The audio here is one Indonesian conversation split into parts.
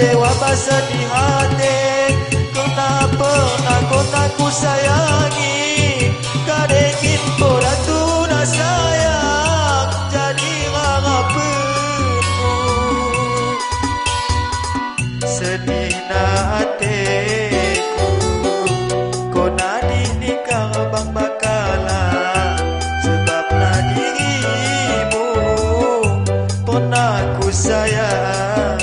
kecewa basah di hati. Kenapa aku tak ku sayangi. Kadengin pula tu nak sayang Jadi mengapaimu Sedih na hatiku. Kau nadi nikah bang bakalan, Sebab na dirimu Pun aku sayang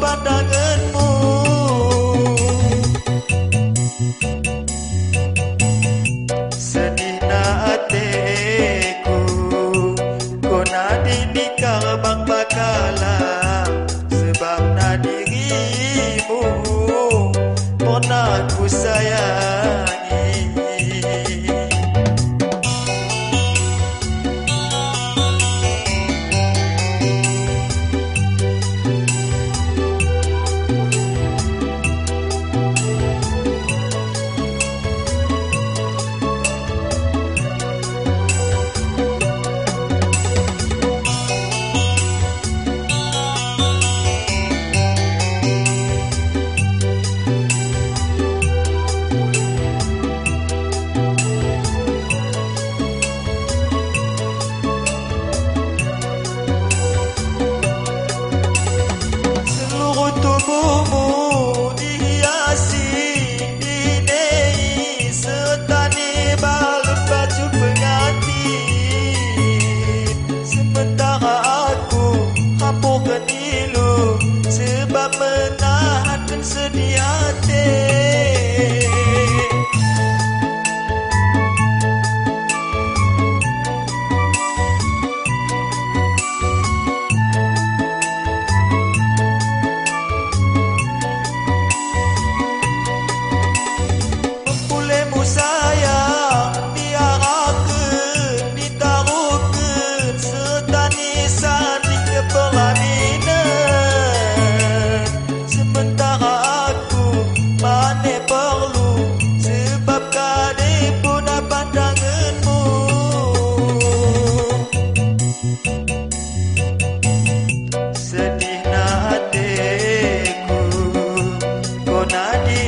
pada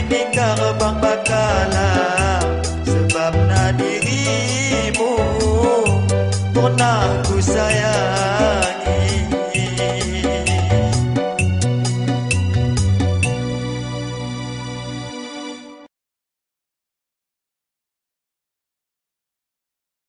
big.